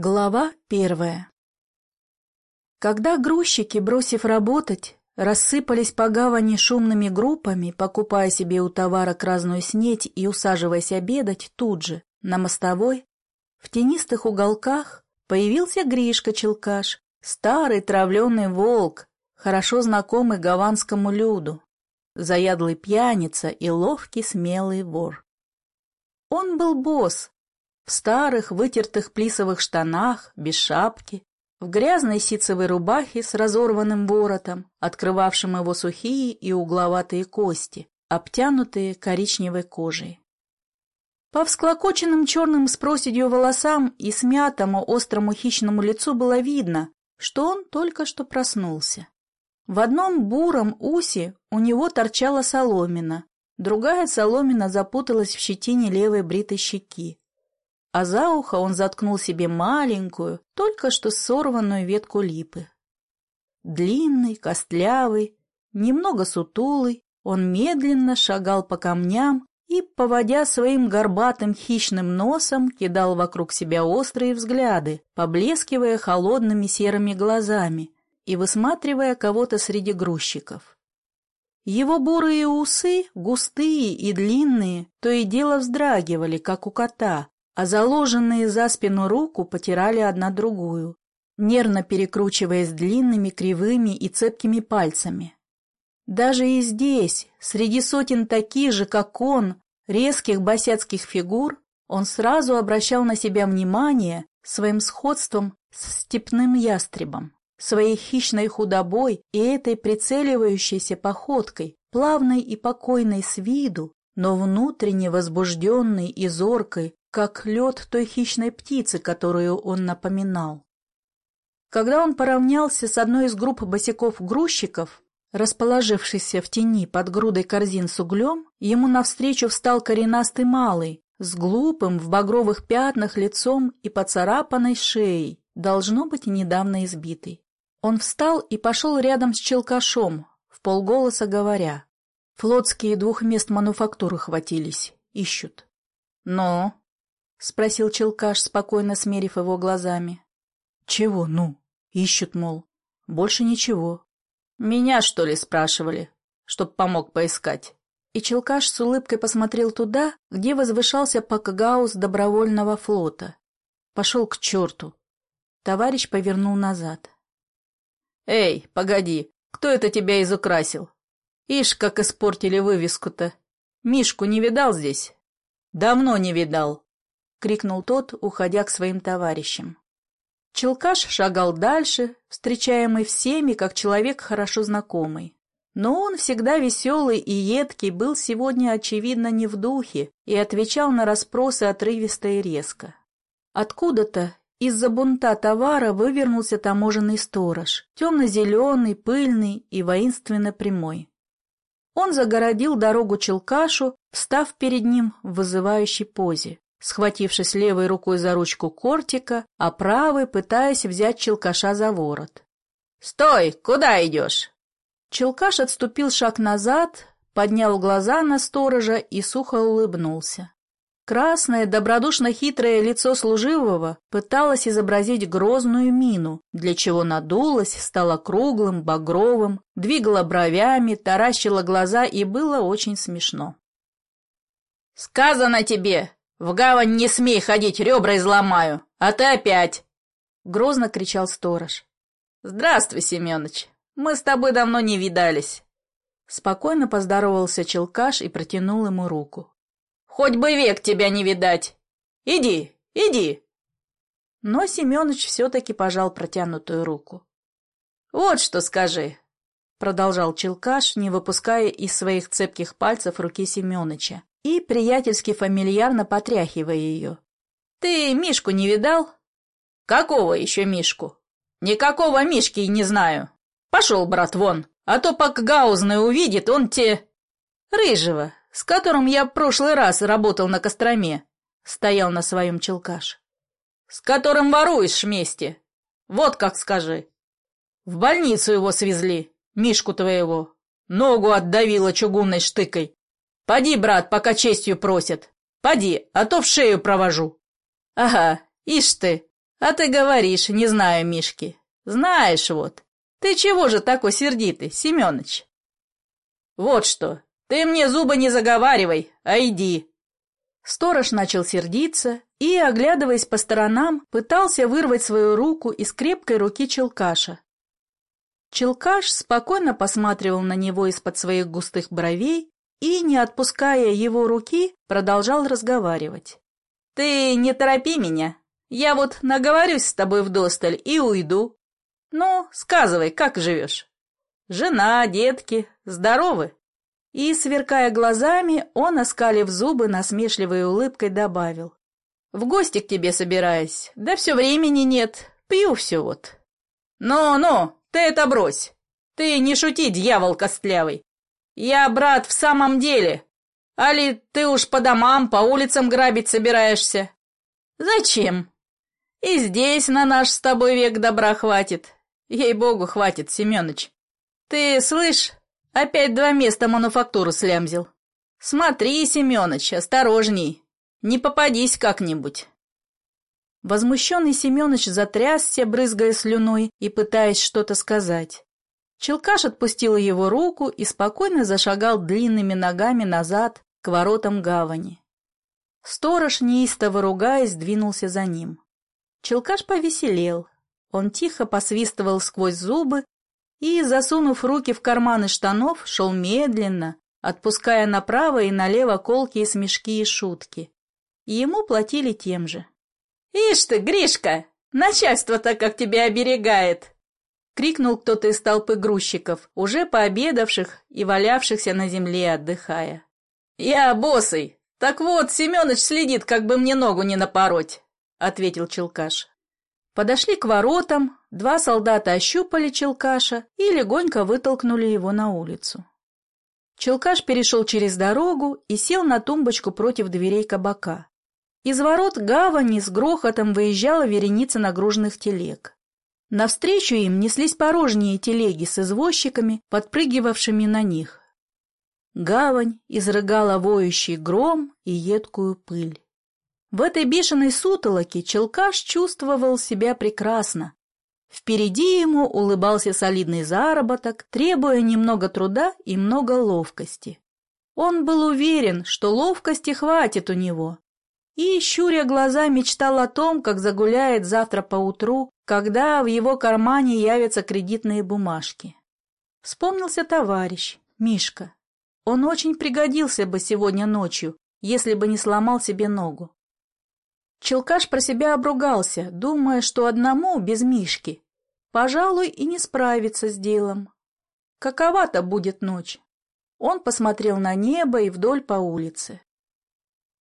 Глава первая Когда грузчики, бросив работать, рассыпались по гавани шумными группами, покупая себе у товарок разную снеть и усаживаясь обедать тут же, на мостовой, в тенистых уголках появился Гришка-челкаш, старый травленый волк, хорошо знакомый гаванскому люду, заядлый пьяница и ловкий смелый вор. Он был босс, в старых вытертых плисовых штанах, без шапки, в грязной ситцевой рубахе с разорванным воротом, открывавшим его сухие и угловатые кости, обтянутые коричневой кожей. По всклокоченным черным с проседью волосам и смятому острому хищному лицу было видно, что он только что проснулся. В одном буром усе у него торчала соломина, другая соломина запуталась в щетине левой бритой щеки а за ухо он заткнул себе маленькую, только что сорванную ветку липы. Длинный, костлявый, немного сутулый, он медленно шагал по камням и, поводя своим горбатым хищным носом, кидал вокруг себя острые взгляды, поблескивая холодными серыми глазами и высматривая кого-то среди грузчиков. Его бурые усы, густые и длинные, то и дело вздрагивали, как у кота, а заложенные за спину руку потирали одна другую, нервно перекручиваясь длинными, кривыми и цепкими пальцами. Даже и здесь, среди сотен таких же, как он, резких босяцких фигур, он сразу обращал на себя внимание своим сходством с степным ястребом, своей хищной худобой и этой прицеливающейся походкой, плавной и покойной с виду, но внутренне возбужденной и зоркой, как лед той хищной птицы, которую он напоминал. Когда он поравнялся с одной из групп босиков-грузчиков, расположившейся в тени под грудой корзин с углем, ему навстречу встал коренастый малый, с глупым в багровых пятнах лицом и поцарапанной шеей, должно быть, недавно избитый. Он встал и пошел рядом с челкашом, в полголоса говоря. Флотские двух мест мануфактуры хватились, ищут. Но — спросил Челкаш, спокойно смерив его глазами. — Чего, ну? Ищут, мол. Больше ничего. — Меня, что ли, спрашивали, чтоб помог поискать? И Челкаш с улыбкой посмотрел туда, где возвышался Пакгаус добровольного флота. Пошел к черту. Товарищ повернул назад. — Эй, погоди, кто это тебя изукрасил? Ишь, как испортили вывеску-то. Мишку не видал здесь? — Давно не видал. — крикнул тот, уходя к своим товарищам. Челкаш шагал дальше, встречаемый всеми, как человек хорошо знакомый. Но он, всегда веселый и едкий, был сегодня, очевидно, не в духе и отвечал на расспросы отрывисто и резко. Откуда-то из-за бунта товара вывернулся таможенный сторож, темно-зеленый, пыльный и воинственно прямой. Он загородил дорогу Челкашу, встав перед ним в вызывающей позе схватившись левой рукой за ручку кортика, а правой пытаясь взять челкаша за ворот. «Стой! Куда идешь?» Челкаш отступил шаг назад, поднял глаза на сторожа и сухо улыбнулся. Красное, добродушно хитрое лицо служивого пыталось изобразить грозную мину, для чего надулось, стало круглым, багровым, двигало бровями, таращило глаза и было очень смешно. «Сказано тебе! «В гавань не смей ходить, ребра изломаю, а ты опять!» Грозно кричал сторож. «Здравствуй, Семёныч, мы с тобой давно не видались!» Спокойно поздоровался Челкаш и протянул ему руку. «Хоть бы век тебя не видать! Иди, иди!» Но Семёныч все-таки пожал протянутую руку. «Вот что скажи!» Продолжал Челкаш, не выпуская из своих цепких пальцев руки Семёныча и приятельски фамильярно потряхивая ее. «Ты Мишку не видал?» «Какого еще Мишку?» «Никакого Мишки не знаю. Пошел, брат, вон, а то пока Гаузный увидит, он те...» «Рыжего, с которым я в прошлый раз работал на Костроме», — стоял на своем челкаш. «С которым воруешь вместе. Вот как скажи. В больницу его свезли, Мишку твоего. Ногу отдавило чугунной штыкой. Поди, брат, пока честью просят. Поди, а то в шею провожу. Ага, ишь ты, А ты говоришь, не знаю Мишки. Знаешь вот. Ты чего же такой сердитый, Семёныч? Вот что, ты мне зубы не заговаривай, а иди. Сторож начал сердиться и, оглядываясь по сторонам, пытался вырвать свою руку из крепкой руки Челкаша. Челкаш спокойно посматривал на него из-под своих густых бровей и, не отпуская его руки, продолжал разговаривать. «Ты не торопи меня. Я вот наговорюсь с тобой вдосталь и уйду. Ну, сказывай, как живешь? Жена, детки, здоровы?» И, сверкая глазами, он, оскалив зубы, насмешливой улыбкой добавил. «В гости к тебе собираюсь, да все времени нет, пью все вот». «Ну-ну, ты это брось! Ты не шути, дьявол костлявый! Я, брат, в самом деле! Али ты уж по домам, по улицам грабить собираешься?» «Зачем? И здесь на наш с тобой век добра хватит. Ей-богу, хватит, Семёныч. Ты, слышь, опять два места мануфактуру слямзил. Смотри, Семёныч, осторожней, не попадись как-нибудь». Возмущенный Семёныч затрясся, брызгая слюной и пытаясь что-то сказать. Челкаш отпустил его руку и спокойно зашагал длинными ногами назад к воротам гавани. Сторож, неистово ругаясь, двинулся за ним. Челкаш повеселел. Он тихо посвистывал сквозь зубы и, засунув руки в карманы штанов, шел медленно, отпуская направо и налево колкие смешки и шутки. И ему платили тем же. «Ишь ты, Гришка, начальство-то как тебя оберегает!» — крикнул кто-то из толпы грузчиков, уже пообедавших и валявшихся на земле, отдыхая. «Я босый! Так вот, Семёныч следит, как бы мне ногу не напороть!» — ответил Челкаш. Подошли к воротам, два солдата ощупали Челкаша и легонько вытолкнули его на улицу. Челкаш перешел через дорогу и сел на тумбочку против дверей кабака. Из ворот гавани с грохотом выезжала вереница нагруженных телег. Навстречу им неслись порожние телеги с извозчиками, подпрыгивавшими на них. Гавань изрыгала воющий гром и едкую пыль. В этой бешеной сутолоке Челкаш чувствовал себя прекрасно. Впереди ему улыбался солидный заработок, требуя немного труда и много ловкости. Он был уверен, что ловкости хватит у него, и, щуря глаза, мечтал о том, как загуляет завтра поутру, когда в его кармане явятся кредитные бумажки. Вспомнился товарищ, Мишка. Он очень пригодился бы сегодня ночью, если бы не сломал себе ногу. Челкаш про себя обругался, думая, что одному, без Мишки, пожалуй, и не справиться с делом. Какова-то будет ночь. Он посмотрел на небо и вдоль по улице.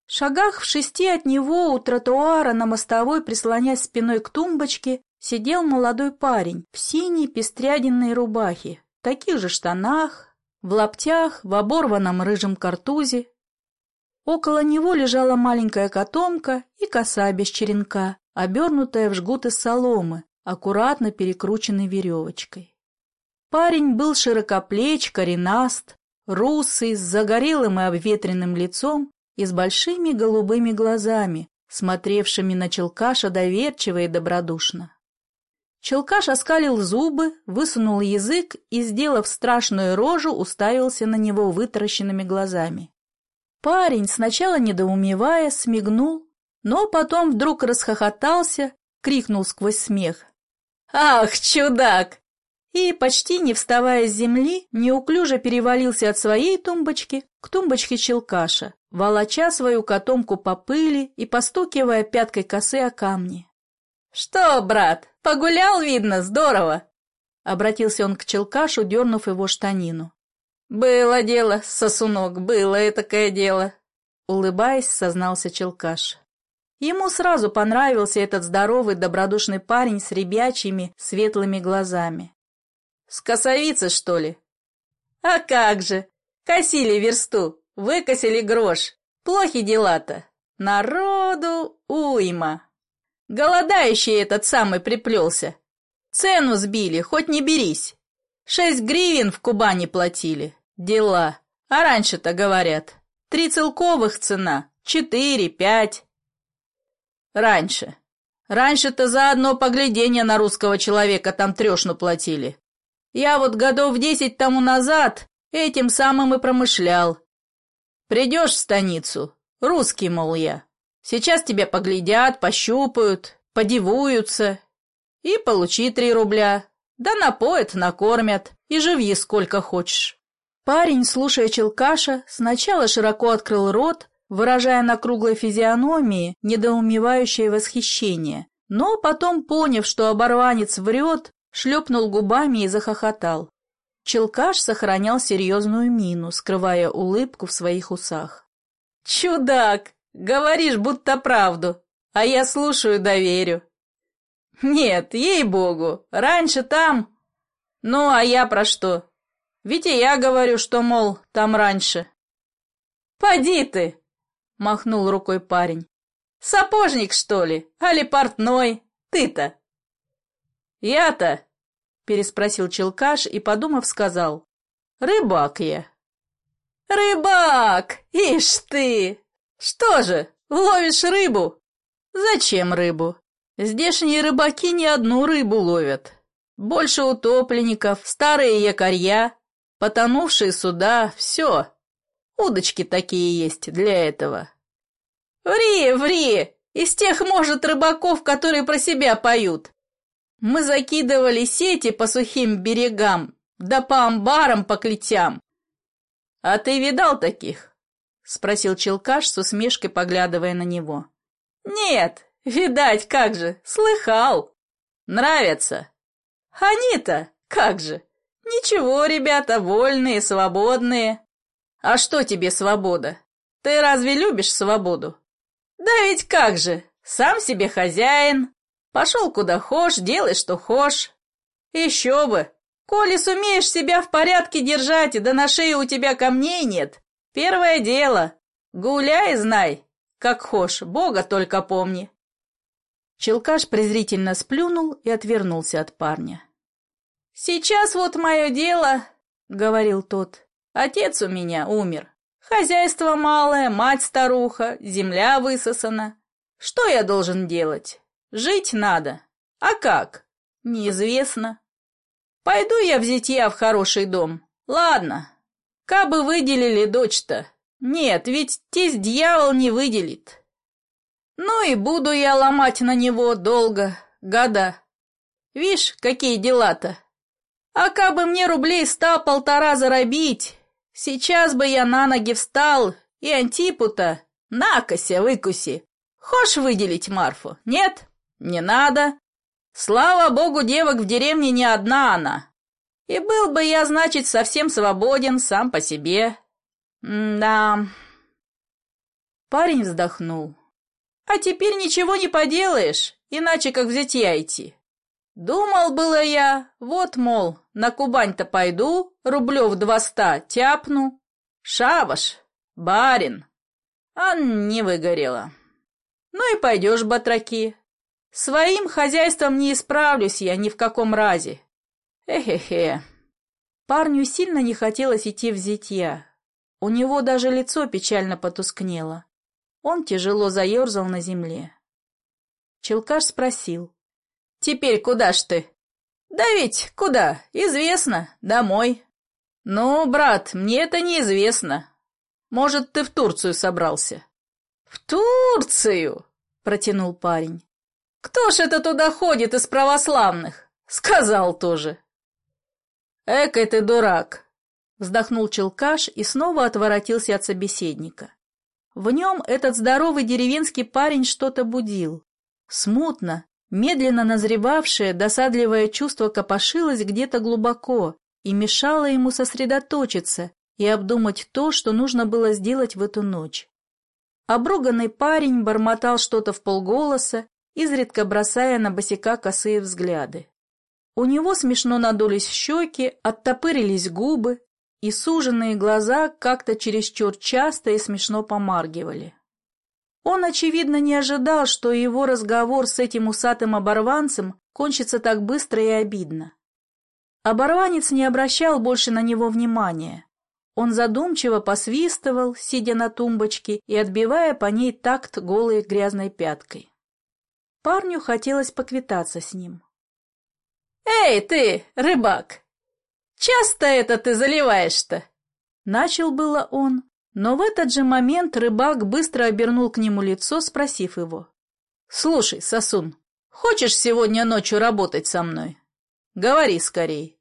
Шагах в шести от него у тротуара на мостовой, прислонясь спиной к тумбочке, сидел молодой парень в синей пестрядинной рубахе, таких же штанах, в лаптях, в оборванном рыжем картузе. Около него лежала маленькая котомка и коса без черенка, обернутая в жгут из соломы, аккуратно перекрученной веревочкой. Парень был широкоплеч, коренаст, русый, с загорелым и обветренным лицом и с большими голубыми глазами, смотревшими на Челкаша доверчиво и добродушно. Челкаш оскалил зубы, высунул язык и, сделав страшную рожу, уставился на него вытаращенными глазами. Парень, сначала недоумевая, смигнул, но потом вдруг расхохотался, крикнул сквозь смех. «Ах, чудак! и, почти не вставая с земли, неуклюже перевалился от своей тумбочки к тумбочке челкаша, волоча свою котомку по пыли и постукивая пяткой косы о камни. «Что, брат, погулял, видно, здорово!» Обратился он к челкашу, дернув его штанину. «Было дело, сосунок, было этакое дело!» Улыбаясь, сознался челкаш. Ему сразу понравился этот здоровый, добродушный парень с ребячьими, светлыми глазами. С косовицы, что ли? А как же! Косили версту, выкосили грош. Плохи дела-то. Народу уйма. Голодающий этот самый приплелся. Цену сбили, хоть не берись. Шесть гривен в Кубани платили. Дела. А раньше-то, говорят, три целковых цена, четыре, пять. Раньше. Раньше-то за одно поглядение на русского человека там трешну платили. Я вот годов десять тому назад этим самым и промышлял. Придешь в станицу, русский, мол, я. Сейчас тебя поглядят, пощупают, подивуются. И получи три рубля. Да напоят, накормят, и живи сколько хочешь. Парень, слушая Челкаша, сначала широко открыл рот, выражая на круглой физиономии недоумевающее восхищение, но потом, поняв, что оборванец врет, шлепнул губами и захохотал. Челкаш сохранял серьезную мину, скрывая улыбку в своих усах. «Чудак! Говоришь, будто правду, а я слушаю да верю. Нет, ей-богу, раньше там... Ну, а я про что? Ведь и я говорю, что, мол, там раньше». «Поди ты!» — махнул рукой парень. «Сапожник, что ли? Али портной? Ты-то?» «Я-то?» — переспросил Челкаш и, подумав, сказал. «Рыбак я». «Рыбак! Ишь ты! Что же, ловишь рыбу?» «Зачем рыбу? Здешние рыбаки не одну рыбу ловят. Больше утопленников, старые якорья, потонувшие суда, все. Удочки такие есть для этого. Ври, ври! Из тех, может, рыбаков, которые про себя поют. Мы закидывали сети по сухим берегам, да по амбарам, по клетям. А ты видал таких? Спросил Челкаш с усмешкой, поглядывая на него. Нет, видать, как же, слыхал. Нравятся. Они-то, как же. Ничего, ребята, вольные, свободные. А что тебе свобода? Ты разве любишь свободу? Да ведь как же, сам себе хозяин. Пошел куда хошь, делай что хошь. Еще бы, коли сумеешь себя в порядке держать, да на шее у тебя камней нет, первое дело. Гуляй, знай, как хошь, Бога только помни. Челкаш презрительно сплюнул и отвернулся от парня. «Сейчас вот мое дело», — говорил тот. Отец у меня умер. Хозяйство малое, мать старуха, земля высосана. Что я должен делать? Жить надо. А как? Неизвестно. Пойду я в зятья в хороший дом. Ладно. Кабы выделили дочь-то. Нет, ведь тесть дьявол не выделит. Ну и буду я ломать на него долго, года. Вишь, какие дела-то. А кабы мне рублей ста-полтора заробить, Сейчас бы я на ноги встал и Антипута накося выкуси. Хошь выделить Марфу? Нет? Не надо. Слава богу, девок в деревне не одна она. И был бы я, значит, совсем свободен сам по себе. М да. Парень вздохнул. А теперь ничего не поделаешь, иначе как взять яйти. Думал было я, вот, мол, на Кубань-то пойду, рублев двоста тяпну. Шабаш, барин. А не выгорело. Ну и пойдешь, батраки. Своим хозяйством не исправлюсь я ни в каком разе. Эхе-хе. Парню сильно не хотелось идти в зитья. У него даже лицо печально потускнело. Он тяжело заерзал на земле. Челкаш спросил. Теперь куда ж ты? Да ведь куда? Известно. Домой. Ну, брат, мне это неизвестно. Может, ты в Турцию собрался? В Турцию? Протянул парень. Кто ж это туда ходит из православных? Сказал тоже. Экой ты дурак. Вздохнул Челкаш и снова отворотился от собеседника. В нем этот здоровый деревенский парень что-то будил. Смутно, Медленно назревавшее, досадливое чувство копошилось где-то глубоко и мешало ему сосредоточиться и обдумать то, что нужно было сделать в эту ночь. Обруганный парень бормотал что-то в полголоса, изредка бросая на босика косые взгляды. У него смешно надулись щеки, оттопырились губы, и суженные глаза как-то чересчур часто и смешно помаргивали. Он, очевидно, не ожидал, что его разговор с этим усатым оборванцем кончится так быстро и обидно. Оборванец не обращал больше на него внимания. Он задумчиво посвистывал, сидя на тумбочке и отбивая по ней такт голой грязной пяткой. Парню хотелось поквитаться с ним. «Эй, ты, рыбак! Часто это ты заливаешь-то?» Начал было он, но в этот же момент рыбак быстро обернул к нему лицо, спросив его. «Слушай, сосун, хочешь сегодня ночью работать со мной? Говори скорей».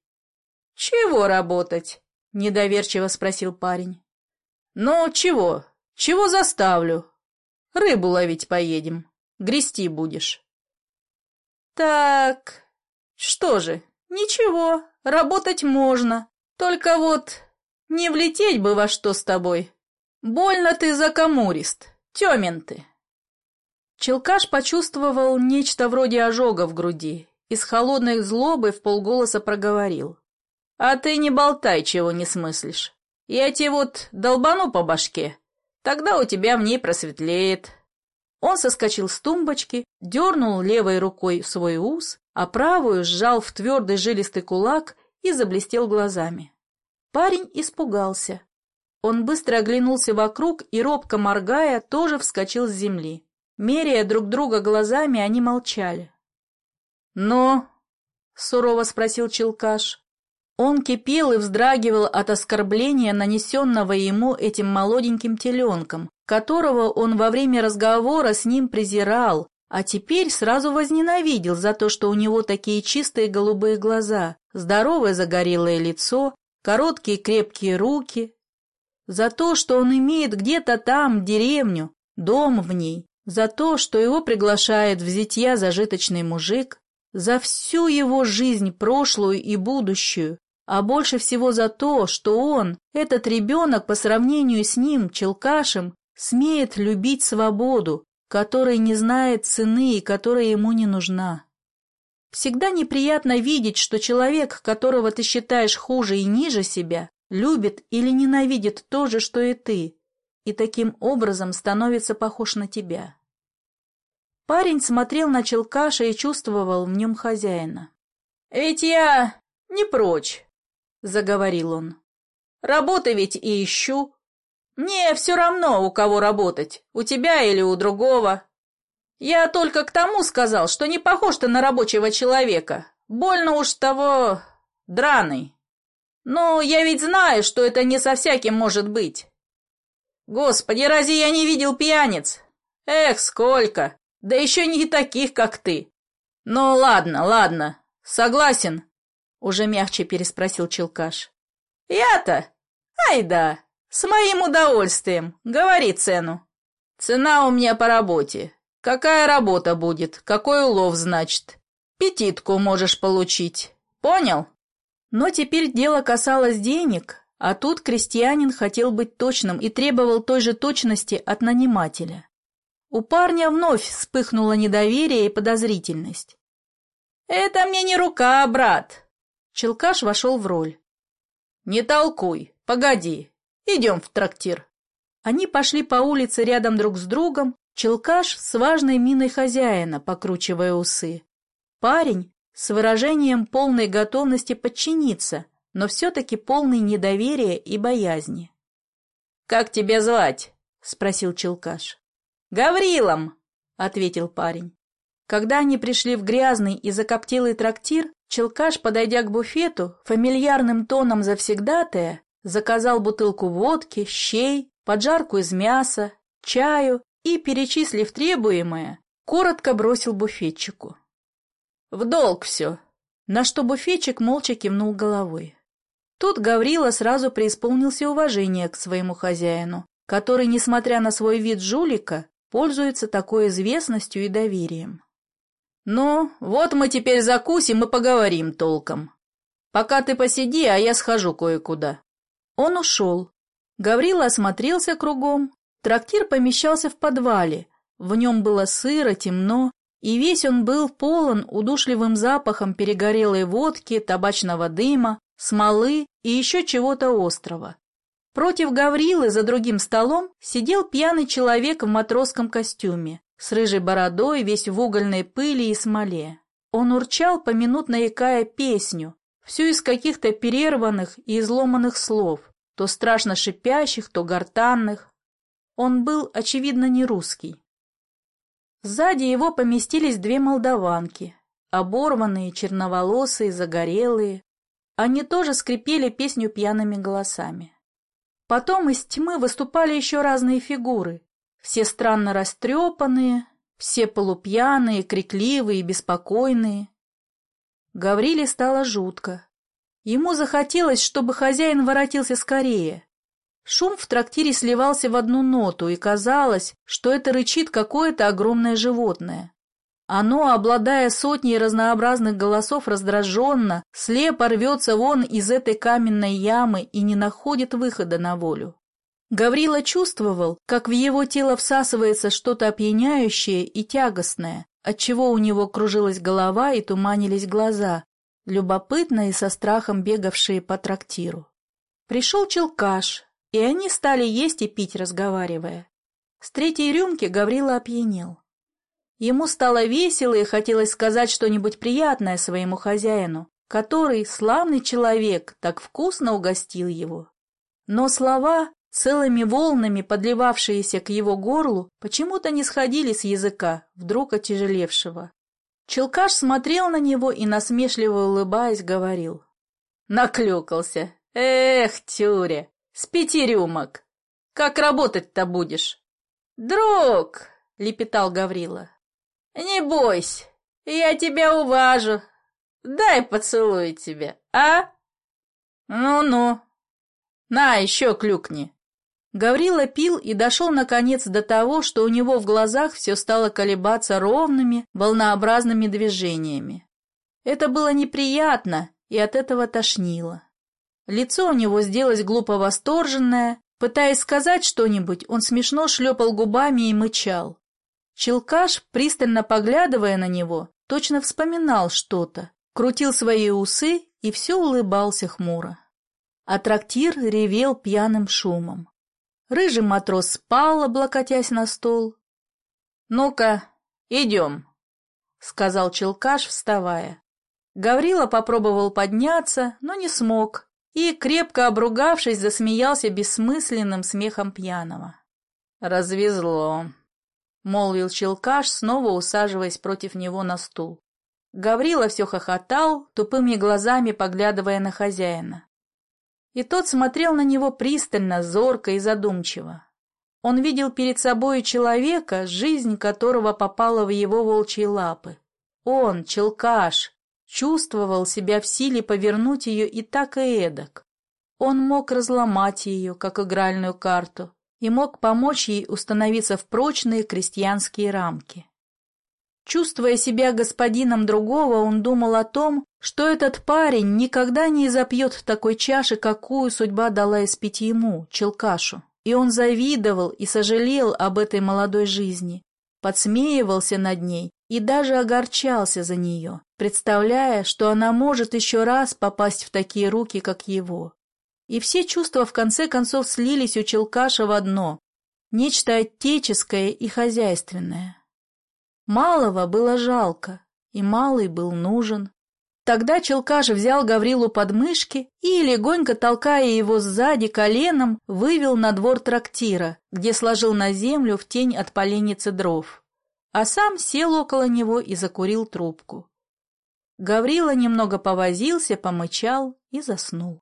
«Чего работать?» — недоверчиво спросил парень. «Ну, чего? Чего заставлю? Рыбу ловить поедем. Грести будешь». «Так, что же, ничего, работать можно. Только вот не влететь бы во что с тобой. Больно ты закамурист, темен ты». Челкаш почувствовал нечто вроде ожога в груди и с холодной злобой в полголоса проговорил. «А ты не болтай, чего не смыслишь. Я тебе вот долбану по башке, тогда у тебя в ней просветлеет». Он соскочил с тумбочки, дернул левой рукой свой ус, а правую сжал в твердый жилистый кулак и заблестел глазами. Парень испугался. Он быстро оглянулся вокруг и, робко моргая, тоже вскочил с земли. Меряя друг друга глазами, они молчали. «Но?» — сурово спросил Челкаш. Он кипел и вздрагивал от оскорбления, нанесенного ему этим молоденьким теленком, которого он во время разговора с ним презирал, а теперь сразу возненавидел за то, что у него такие чистые голубые глаза, здоровое загорелое лицо, короткие крепкие руки, за то, что он имеет где-то там деревню, дом в ней, за то, что его приглашает в зятья зажиточный мужик, за всю его жизнь прошлую и будущую, а больше всего за то, что он, этот ребенок по сравнению с ним, Челкашем, смеет любить свободу, которой не знает цены и которая ему не нужна. Всегда неприятно видеть, что человек, которого ты считаешь хуже и ниже себя, любит или ненавидит то же, что и ты, и таким образом становится похож на тебя. Парень смотрел на Челкаша и чувствовал в нем хозяина. «Ведь я не прочь», — заговорил он. «Работы ведь и ищу, мне все равно, у кого работать, у тебя или у другого. Я только к тому сказал, что не похож ты на рабочего человека. Больно уж того... драный. Но я ведь знаю, что это не со всяким может быть. Господи, разве я не видел пьяниц? Эх, сколько! Да еще не таких, как ты. Ну, ладно, ладно, согласен, уже мягче переспросил Челкаш. Я-то? Ай да, «С моим удовольствием. Говори цену». «Цена у меня по работе. Какая работа будет? Какой улов, значит? Петитку можешь получить. Понял?» Но теперь дело касалось денег, а тут крестьянин хотел быть точным и требовал той же точности от нанимателя. У парня вновь вспыхнуло недоверие и подозрительность. «Это мне не рука, брат!» Челкаш вошел в роль. «Не толкуй, погоди, Идем в трактир. Они пошли по улице рядом друг с другом, Челкаш с важной миной хозяина, покручивая усы. Парень с выражением полной готовности подчиниться, но все-таки полный недоверия и боязни. «Как тебя звать?» — спросил Челкаш. «Гаврилом!» — ответил парень. Когда они пришли в грязный и закоптелый трактир, Челкаш, подойдя к буфету, фамильярным тоном завсегдатая, заказал бутылку водки, щей, поджарку из мяса, чаю и, перечислив требуемое, коротко бросил буфетчику. «В долг все!» На что буфетчик молча кивнул головой. Тут Гаврила сразу преисполнился уважения к своему хозяину, который, несмотря на свой вид жулика, пользуется такой известностью и доверием. «Ну, вот мы теперь закусим и поговорим толком. Пока ты посиди, а я схожу кое-куда». Он ушел. Гаврила осмотрелся кругом. Трактир помещался в подвале. В нем было сыро, темно, и весь он был полон удушливым запахом перегорелой водки, табачного дыма, смолы и еще чего-то острого. Против Гаврилы за другим столом сидел пьяный человек в матросском костюме, с рыжей бородой, весь в угольной пыли и смоле. Он урчал, поминутно икая песню, Всю из каких-то перерванных и изломанных слов, то страшно шипящих, то гортанных. Он был, очевидно, не русский. Сзади его поместились две молдаванки, оборванные, черноволосые, загорелые. Они тоже скрипели песню пьяными голосами. Потом из тьмы выступали еще разные фигуры, все странно растрепанные, все полупьяные, крикливые, беспокойные. Гавриле стало жутко. Ему захотелось, чтобы хозяин воротился скорее. Шум в трактире сливался в одну ноту, и казалось, что это рычит какое-то огромное животное. Оно, обладая сотней разнообразных голосов, раздраженно, слепо рвется вон из этой каменной ямы и не находит выхода на волю. Гаврила чувствовал, как в его тело всасывается что-то опьяняющее и тягостное, отчего у него кружилась голова и туманились глаза, любопытно и со страхом бегавшие по трактиру. Пришел Челкаш, и они стали есть и пить, разговаривая. С третьей рюмки Гаврила опьянел. Ему стало весело и хотелось сказать что-нибудь приятное своему хозяину, который, славный человек, так вкусно угостил его. Но слова, целыми волнами подливавшиеся к его горлу, почему-то не сходили с языка, вдруг отяжелевшего. Челкаш смотрел на него и, насмешливо улыбаясь, говорил. «Наклюкался! Эх, тюря! С пяти рюмок! Как работать-то будешь?» «Друг!» — лепетал Гаврила. «Не бойся, я тебя уважу. Дай поцелую тебя, а?» «Ну-ну. На, еще клюкни». Гаврила пил и дошел, наконец, до того, что у него в глазах все стало колебаться ровными, волнообразными движениями. Это было неприятно, и от этого тошнило. Лицо у него сделалось глупо восторженное, пытаясь сказать что-нибудь, он смешно шлепал губами и мычал. Челкаш, пристально поглядывая на него, точно вспоминал что-то, крутил свои усы и все улыбался хмуро. А трактир ревел пьяным шумом. Рыжий матрос спал, облокотясь на стол. — Ну-ка, идем, — сказал Челкаш, вставая. Гаврила попробовал подняться, но не смог, и, крепко обругавшись, засмеялся бессмысленным смехом пьяного. «Развезло», — молвил Челкаш, снова усаживаясь против него на стул. Гаврила все хохотал, тупыми глазами поглядывая на хозяина. И тот смотрел на него пристально, зорко и задумчиво. Он видел перед собой человека, жизнь которого попала в его волчьи лапы. Он, Челкаш, чувствовал себя в силе повернуть ее и так и эдак. Он мог разломать ее, как игральную карту, и мог помочь ей установиться в прочные крестьянские рамки. Чувствуя себя господином другого, он думал о том, что этот парень никогда не запьет такой чаши, какую судьба дала испить ему, Челкашу. И он завидовал и сожалел об этой молодой жизни, подсмеивался над ней и даже огорчался за нее, представляя, что она может еще раз попасть в такие руки, как его. И все чувства в конце концов слились у Челкаша в одно – нечто отеческое и хозяйственное. Малого было жалко, и малый был нужен. Тогда Челкаш взял Гаврилу под мышки и, легонько толкая его сзади коленом, вывел на двор трактира, где сложил на землю в тень от поленницы дров. А сам сел около него и закурил трубку. Гаврила немного повозился, помычал и заснул.